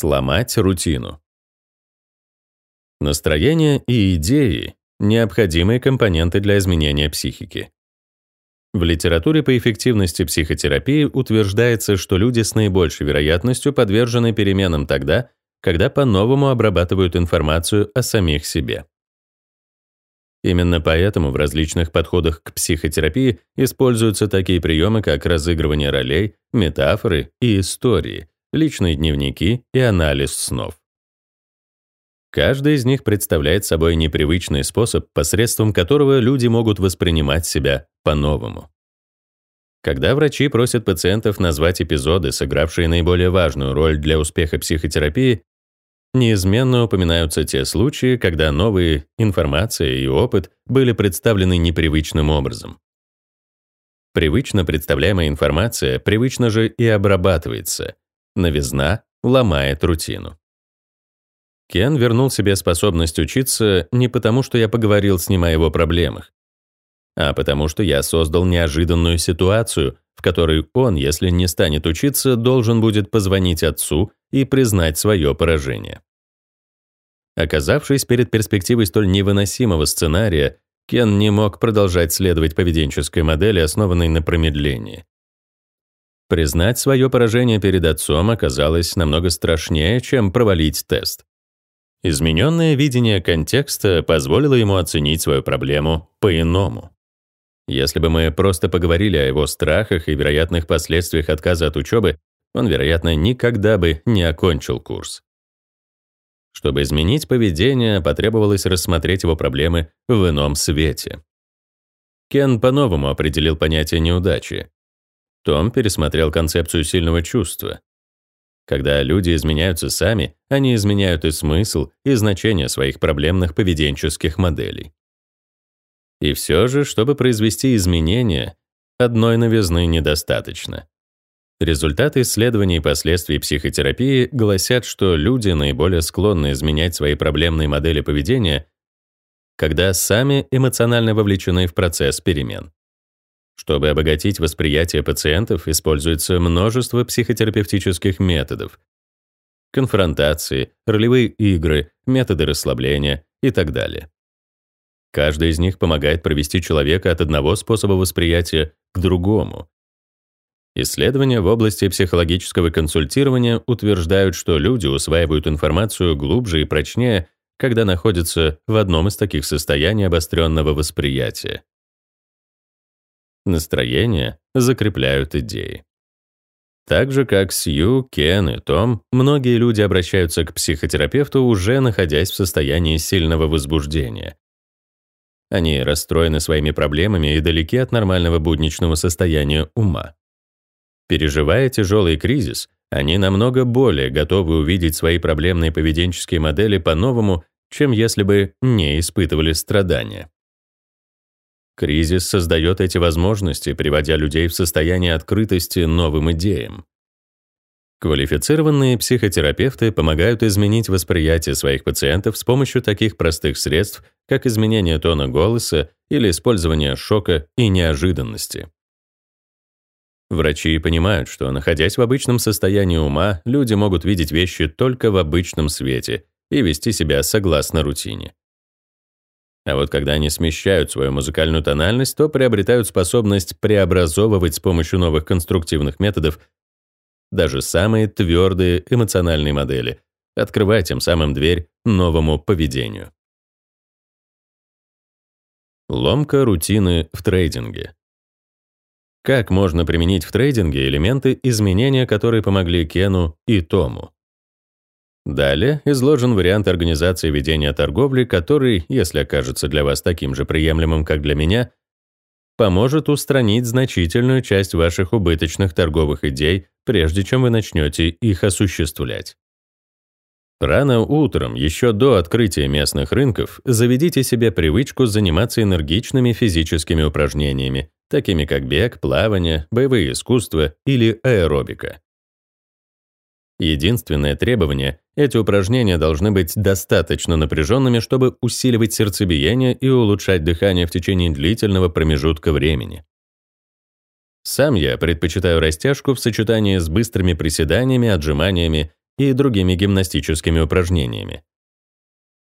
Сломать рутину. Настроение и идеи — необходимые компоненты для изменения психики. В литературе по эффективности психотерапии утверждается, что люди с наибольшей вероятностью подвержены переменам тогда, когда по-новому обрабатывают информацию о самих себе. Именно поэтому в различных подходах к психотерапии используются такие приемы, как разыгрывание ролей, метафоры и истории, личные дневники и анализ снов. Каждый из них представляет собой непривычный способ, посредством которого люди могут воспринимать себя по-новому. Когда врачи просят пациентов назвать эпизоды, сыгравшие наиболее важную роль для успеха психотерапии, неизменно упоминаются те случаи, когда новые информация и опыт были представлены непривычным образом. Привычно представляемая информация привычно же и обрабатывается. Новизна ломает рутину. Кен вернул себе способность учиться не потому, что я поговорил с ним о его проблемах, а потому что я создал неожиданную ситуацию, в которой он, если не станет учиться, должен будет позвонить отцу и признать свое поражение. Оказавшись перед перспективой столь невыносимого сценария, Кен не мог продолжать следовать поведенческой модели, основанной на промедлении. Признать свое поражение перед отцом оказалось намного страшнее, чем провалить тест. Измененное видение контекста позволило ему оценить свою проблему по-иному. Если бы мы просто поговорили о его страхах и вероятных последствиях отказа от учебы, он, вероятно, никогда бы не окончил курс. Чтобы изменить поведение, потребовалось рассмотреть его проблемы в ином свете. Кен по-новому определил понятие неудачи. Том пересмотрел концепцию сильного чувства. Когда люди изменяются сами, они изменяют и смысл, и значение своих проблемных поведенческих моделей. И все же, чтобы произвести изменения, одной новизны недостаточно. Результаты исследований и последствий психотерапии гласят, что люди наиболее склонны изменять свои проблемные модели поведения, когда сами эмоционально вовлечены в процесс перемен. Чтобы обогатить восприятие пациентов, используется множество психотерапевтических методов. Конфронтации, ролевые игры, методы расслабления и так далее. Каждый из них помогает провести человека от одного способа восприятия к другому, Исследования в области психологического консультирования утверждают, что люди усваивают информацию глубже и прочнее, когда находятся в одном из таких состояний обостренного восприятия. Настроение закрепляют идеи. Так же, как Сью, Кен и Том, многие люди обращаются к психотерапевту, уже находясь в состоянии сильного возбуждения. Они расстроены своими проблемами и далеки от нормального будничного состояния ума. Переживая тяжелый кризис, они намного более готовы увидеть свои проблемные поведенческие модели по-новому, чем если бы не испытывали страдания. Кризис создает эти возможности, приводя людей в состояние открытости новым идеям. Квалифицированные психотерапевты помогают изменить восприятие своих пациентов с помощью таких простых средств, как изменение тона голоса или использование шока и неожиданности. Врачи понимают, что, находясь в обычном состоянии ума, люди могут видеть вещи только в обычном свете и вести себя согласно рутине. А вот когда они смещают свою музыкальную тональность, то приобретают способность преобразовывать с помощью новых конструктивных методов даже самые твердые эмоциональные модели, открывая тем самым дверь новому поведению. Ломка рутины в трейдинге. Как можно применить в трейдинге элементы изменения, которые помогли Кену и Тому? Далее изложен вариант организации ведения торговли, который, если окажется для вас таким же приемлемым, как для меня, поможет устранить значительную часть ваших убыточных торговых идей, прежде чем вы начнете их осуществлять. Рано утром, еще до открытия местных рынков, заведите себе привычку заниматься энергичными физическими упражнениями, такими как бег, плавание, боевые искусства или аэробика. Единственное требование — эти упражнения должны быть достаточно напряженными, чтобы усиливать сердцебиение и улучшать дыхание в течение длительного промежутка времени. Сам я предпочитаю растяжку в сочетании с быстрыми приседаниями, отжиманиями и другими гимнастическими упражнениями.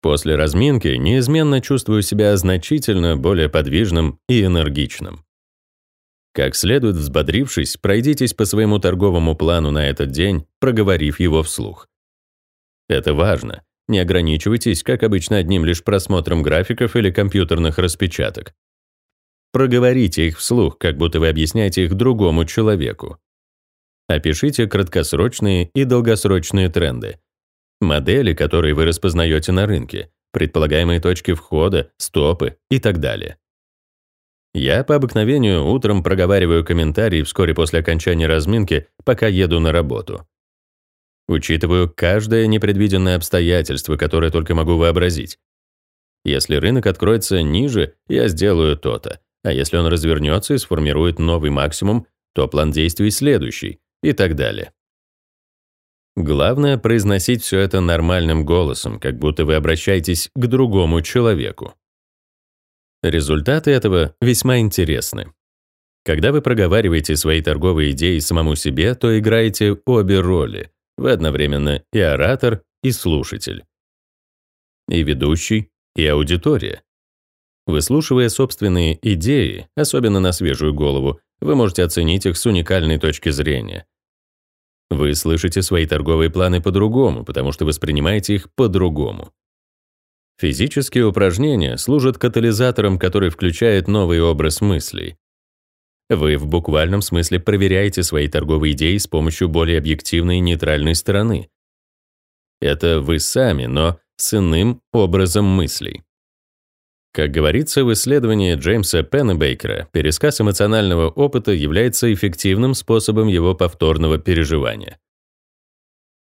После разминки неизменно чувствую себя значительно более подвижным и энергичным. Как следует взбодрившись, пройдитесь по своему торговому плану на этот день, проговорив его вслух. Это важно. Не ограничивайтесь, как обычно, одним лишь просмотром графиков или компьютерных распечаток. Проговорите их вслух, как будто вы объясняете их другому человеку. Опишите краткосрочные и долгосрочные тренды. Модели, которые вы распознаете на рынке, предполагаемые точки входа, стопы и так далее. Я по обыкновению утром проговариваю комментарии вскоре после окончания разминки, пока еду на работу. Учитываю каждое непредвиденное обстоятельство, которое только могу вообразить. Если рынок откроется ниже, я сделаю то-то, а если он развернется и сформирует новый максимум, то план действий следующий и так далее. Главное произносить все это нормальным голосом, как будто вы обращаетесь к другому человеку. Результаты этого весьма интересны. Когда вы проговариваете свои торговые идеи самому себе, то играете обе роли. Вы одновременно и оратор, и слушатель. И ведущий, и аудитория. Выслушивая собственные идеи, особенно на свежую голову, вы можете оценить их с уникальной точки зрения. Вы слышите свои торговые планы по-другому, потому что воспринимаете их по-другому. Физические упражнения служат катализатором, который включает новый образ мыслей. Вы в буквальном смысле проверяете свои торговые идеи с помощью более объективной и нейтральной стороны. Это вы сами, но с иным образом мыслей. Как говорится в исследовании Джеймса Пеннебейкера, пересказ эмоционального опыта является эффективным способом его повторного переживания.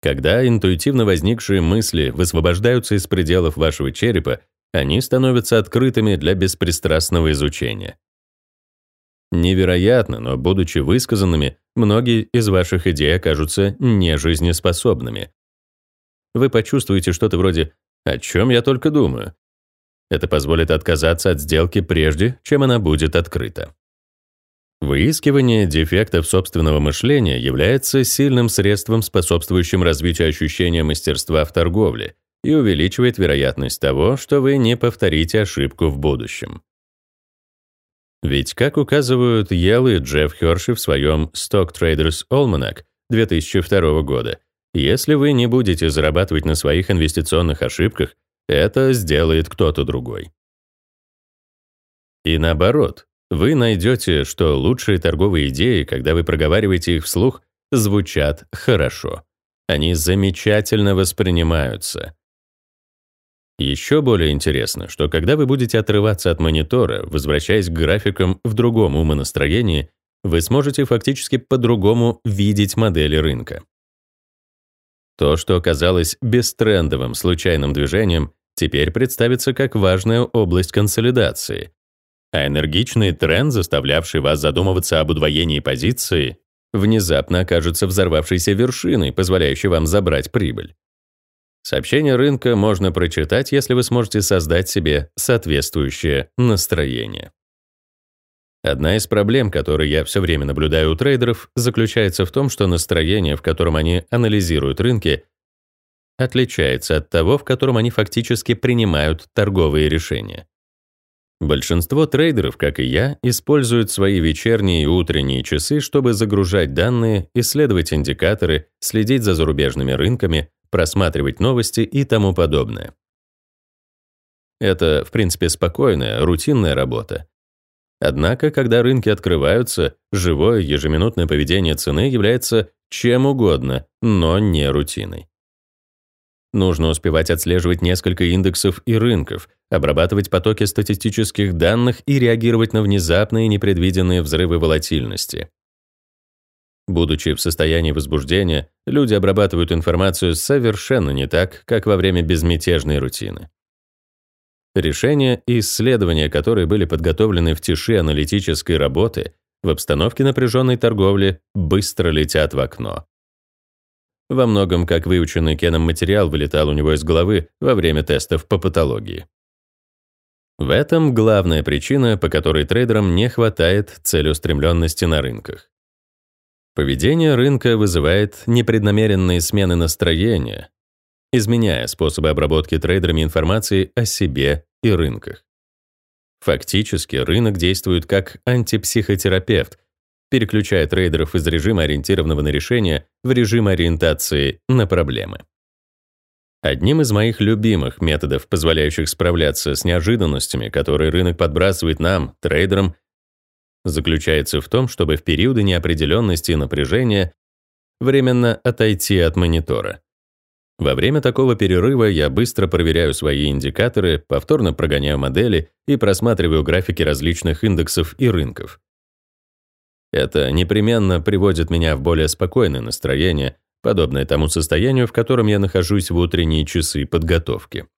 Когда интуитивно возникшие мысли высвобождаются из пределов вашего черепа, они становятся открытыми для беспристрастного изучения. Невероятно, но будучи высказанными, многие из ваших идей окажутся нежизнеспособными. Вы почувствуете что-то вроде «О чем я только думаю?» Это позволит отказаться от сделки прежде, чем она будет открыта. Выискивание дефектов собственного мышления является сильным средством, способствующим развитию ощущения мастерства в торговле и увеличивает вероятность того, что вы не повторите ошибку в будущем. Ведь, как указывают Йелл и Джефф Херши в своем Stock Traders Almanac 2002 года, если вы не будете зарабатывать на своих инвестиционных ошибках, это сделает кто-то другой. И наоборот, вы найдете, что лучшие торговые идеи, когда вы проговариваете их вслух, звучат хорошо. Они замечательно воспринимаются. Еще более интересно, что когда вы будете отрываться от монитора, возвращаясь к графикам в другом умонастроении, вы сможете фактически по-другому видеть модели рынка. То, что казалось бестрендовым случайным движением, теперь представится как важная область консолидации, а энергичный тренд, заставлявший вас задумываться об удвоении позиции, внезапно окажется взорвавшейся вершиной, позволяющей вам забрать прибыль. Сообщение рынка можно прочитать, если вы сможете создать себе соответствующее настроение. Одна из проблем, которые я все время наблюдаю у трейдеров, заключается в том, что настроение, в котором они анализируют рынки, отличается от того, в котором они фактически принимают торговые решения. Большинство трейдеров, как и я, используют свои вечерние и утренние часы, чтобы загружать данные, исследовать индикаторы, следить за зарубежными рынками, просматривать новости и тому подобное. Это, в принципе, спокойная, рутинная работа. Однако, когда рынки открываются, живое ежеминутное поведение цены является чем угодно, но не рутиной. Нужно успевать отслеживать несколько индексов и рынков, обрабатывать потоки статистических данных и реагировать на внезапные непредвиденные взрывы волатильности. Будучи в состоянии возбуждения, люди обрабатывают информацию совершенно не так, как во время безмятежной рутины. Решения и исследования, которые были подготовлены в тиши аналитической работы, в обстановке напряженной торговли быстро летят в окно. Во многом, как выученный Кеном материал вылетал у него из головы во время тестов по патологии. В этом главная причина, по которой трейдерам не хватает целеустремленности на рынках. Поведение рынка вызывает непреднамеренные смены настроения, изменяя способы обработки трейдерами информации о себе и рынках. Фактически, рынок действует как антипсихотерапевт, переключая трейдеров из режима ориентированного на решение в режим ориентации на проблемы. Одним из моих любимых методов, позволяющих справляться с неожиданностями, которые рынок подбрасывает нам, трейдерам, заключается в том, чтобы в периоды неопределенности и напряжения временно отойти от монитора. Во время такого перерыва я быстро проверяю свои индикаторы, повторно прогоняю модели и просматриваю графики различных индексов и рынков. Это непременно приводит меня в более спокойное настроение, подобное тому состоянию, в котором я нахожусь в утренние часы подготовки.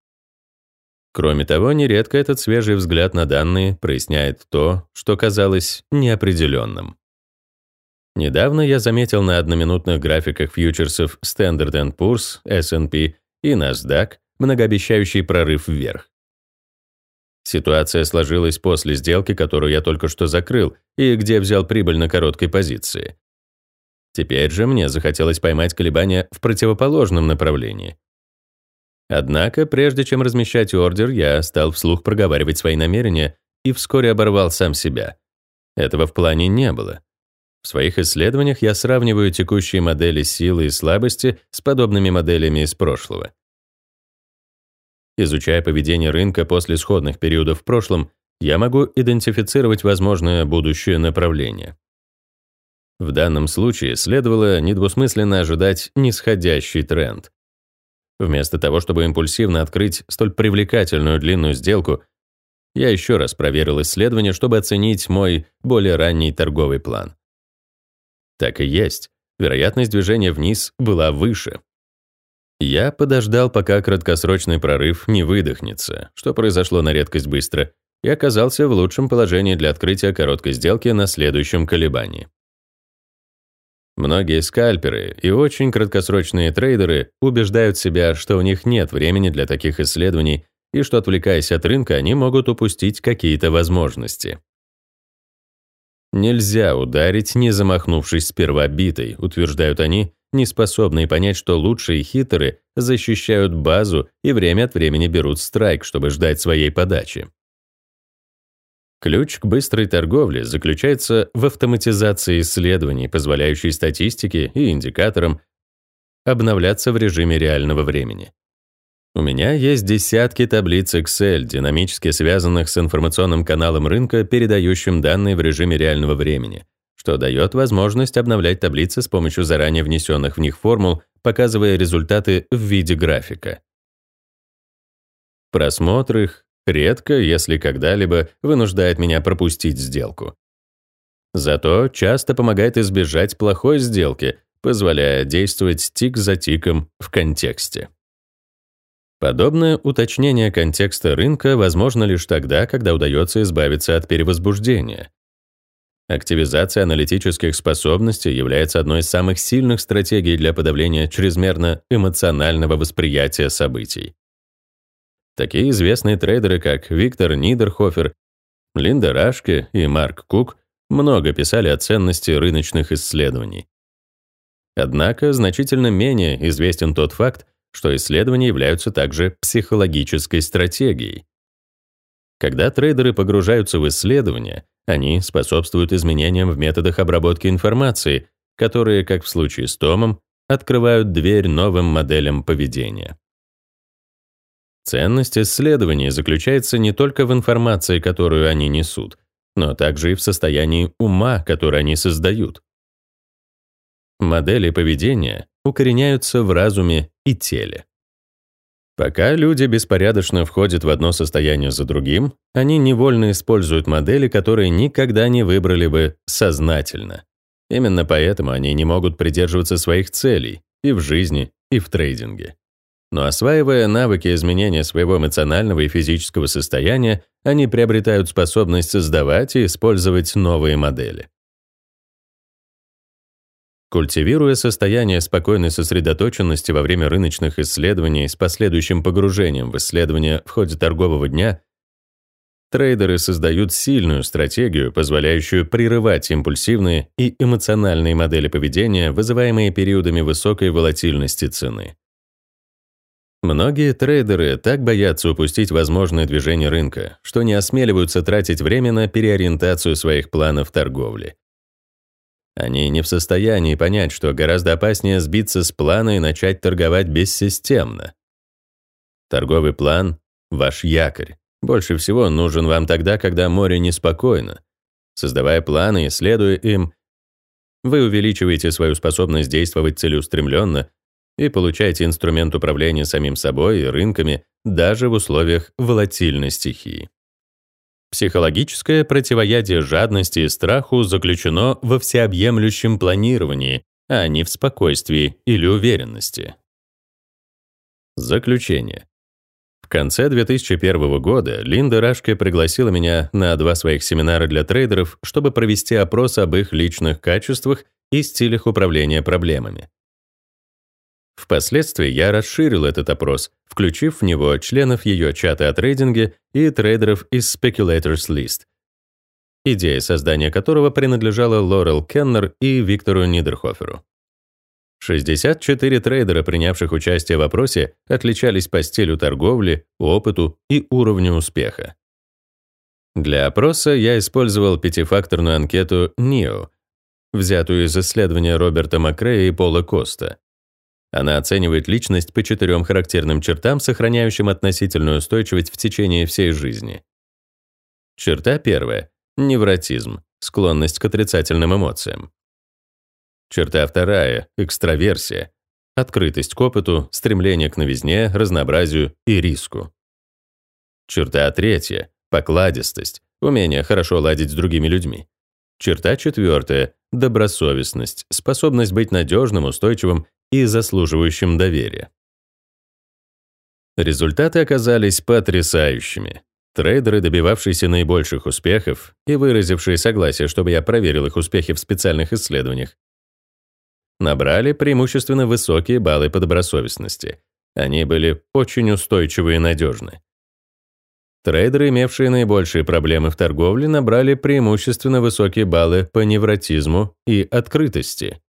Кроме того, нередко этот свежий взгляд на данные проясняет то, что казалось неопределенным. Недавно я заметил на одноминутных графиках фьючерсов Standard Poor's, S&P и NASDAQ многообещающий прорыв вверх. Ситуация сложилась после сделки, которую я только что закрыл и где взял прибыль на короткой позиции. Теперь же мне захотелось поймать колебания в противоположном направлении. Однако, прежде чем размещать ордер, я стал вслух проговаривать свои намерения и вскоре оборвал сам себя. Этого в плане не было. В своих исследованиях я сравниваю текущие модели силы и слабости с подобными моделями из прошлого. Изучая поведение рынка после сходных периодов в прошлом, я могу идентифицировать возможное будущее направление. В данном случае следовало недвусмысленно ожидать нисходящий тренд. Вместо того, чтобы импульсивно открыть столь привлекательную длинную сделку, я еще раз проверил исследование, чтобы оценить мой более ранний торговый план. Так и есть. Вероятность движения вниз была выше. Я подождал, пока краткосрочный прорыв не выдохнется, что произошло на редкость быстро, и оказался в лучшем положении для открытия короткой сделки на следующем колебании. Многие скальперы и очень краткосрочные трейдеры убеждают себя, что у них нет времени для таких исследований и что, отвлекаясь от рынка, они могут упустить какие-то возможности. Нельзя ударить, не замахнувшись сперва битой, утверждают они, не способные понять, что лучшие хитеры защищают базу и время от времени берут страйк, чтобы ждать своей подачи. Ключ к быстрой торговле заключается в автоматизации исследований, позволяющей статистике и индикаторам обновляться в режиме реального времени. У меня есть десятки таблиц Excel, динамически связанных с информационным каналом рынка, передающим данные в режиме реального времени, что дает возможность обновлять таблицы с помощью заранее внесенных в них формул, показывая результаты в виде графика. Просмотр их редко, если когда-либо, вынуждает меня пропустить сделку. Зато часто помогает избежать плохой сделки, позволяя действовать тик за тиком в контексте. Подобное уточнение контекста рынка возможно лишь тогда, когда удается избавиться от перевозбуждения. Активизация аналитических способностей является одной из самых сильных стратегий для подавления чрезмерно эмоционального восприятия событий. Такие известные трейдеры, как Виктор Нидерхофер, Линда Рашке и Марк Кук много писали о ценности рыночных исследований. Однако значительно менее известен тот факт, что исследования являются также психологической стратегией. Когда трейдеры погружаются в исследования, они способствуют изменениям в методах обработки информации, которые, как в случае с Томом, открывают дверь новым моделям поведения. Ценность исследований заключается не только в информации, которую они несут, но также и в состоянии ума, которое они создают. Модели поведения укореняются в разуме и теле. Пока люди беспорядочно входят в одно состояние за другим, они невольно используют модели, которые никогда не выбрали бы сознательно. Именно поэтому они не могут придерживаться своих целей и в жизни, и в трейдинге. Но осваивая навыки изменения своего эмоционального и физического состояния, они приобретают способность создавать и использовать новые модели. Культивируя состояние спокойной сосредоточенности во время рыночных исследований с последующим погружением в исследования в ходе торгового дня, Трейдеры создают сильную стратегию, позволяющую прерывать импульсивные и эмоциональные модели поведения, вызываемые периодами высокой волатильности цены. Многие трейдеры так боятся упустить возможное движение рынка, что не осмеливаются тратить время на переориентацию своих планов торговли. Они не в состоянии понять, что гораздо опаснее сбиться с плана и начать торговать бессистемно. Торговый план — ваш якорь. Больше всего нужен вам тогда, когда море неспокойно. Создавая планы и следуя им, вы увеличиваете свою способность действовать целеустремленно и получаете инструмент управления самим собой и рынками даже в условиях волатильной стихии. Психологическое противоядие жадности и страху заключено во всеобъемлющем планировании, а не в спокойствии или уверенности. Заключение. В конце 2001 года Линда Рашке пригласила меня на два своих семинара для трейдеров, чтобы провести опрос об их личных качествах и стилях управления проблемами. Впоследствии я расширил этот опрос, включив в него членов ее чата о трейдинге и трейдеров из Speculators List, идея создания которого принадлежала Лорел Кеннер и Виктору Нидерхоферу. 64 трейдера, принявших участие в опросе, отличались по стилю торговли, опыту и уровню успеха. Для опроса я использовал пятифакторную анкету NIO, взятую из исследования Роберта Макрея и Пола Коста. Она оценивает личность по четырем характерным чертам, сохраняющим относительную устойчивость в течение всей жизни. Черта первая — невротизм, склонность к отрицательным эмоциям. Черта вторая — экстраверсия, открытость к опыту, стремление к новизне, разнообразию и риску. Черта третья — покладистость, умение хорошо ладить с другими людьми. Черта четвертая — добросовестность, способность быть надежным, устойчивым и заслуживающим доверия. Результаты оказались потрясающими. Трейдеры, добивавшиеся наибольших успехов и выразившие согласие, чтобы я проверил их успехи в специальных исследованиях, набрали преимущественно высокие баллы по добросовестности. Они были очень устойчивы и надежны. Трейдеры, имевшие наибольшие проблемы в торговле, набрали преимущественно высокие баллы по невротизму и открытости.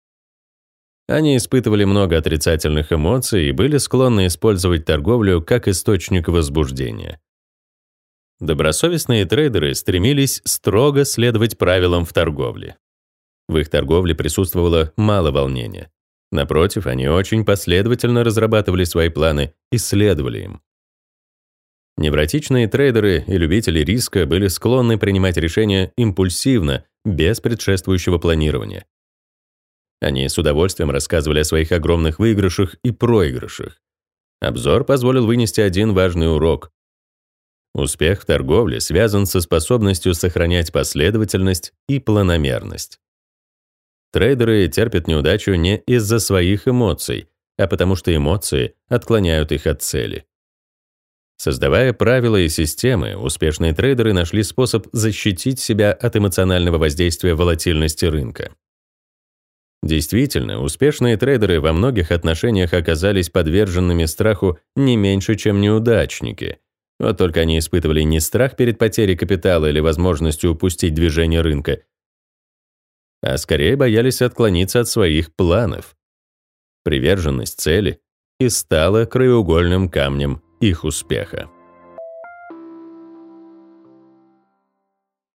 Они испытывали много отрицательных эмоций и были склонны использовать торговлю как источник возбуждения. Добросовестные трейдеры стремились строго следовать правилам в торговле. В их торговле присутствовало мало волнения. Напротив, они очень последовательно разрабатывали свои планы и следовали им. Невротичные трейдеры и любители риска были склонны принимать решения импульсивно, без предшествующего планирования. Они с удовольствием рассказывали о своих огромных выигрышах и проигрышах. Обзор позволил вынести один важный урок. Успех в торговле связан со способностью сохранять последовательность и планомерность. Трейдеры терпят неудачу не из-за своих эмоций, а потому что эмоции отклоняют их от цели. Создавая правила и системы, успешные трейдеры нашли способ защитить себя от эмоционального воздействия волатильности рынка. Действительно, успешные трейдеры во многих отношениях оказались подверженными страху не меньше, чем неудачники. Вот только они испытывали не страх перед потерей капитала или возможностью упустить движение рынка, а скорее боялись отклониться от своих планов. Приверженность цели и стала краеугольным камнем их успеха.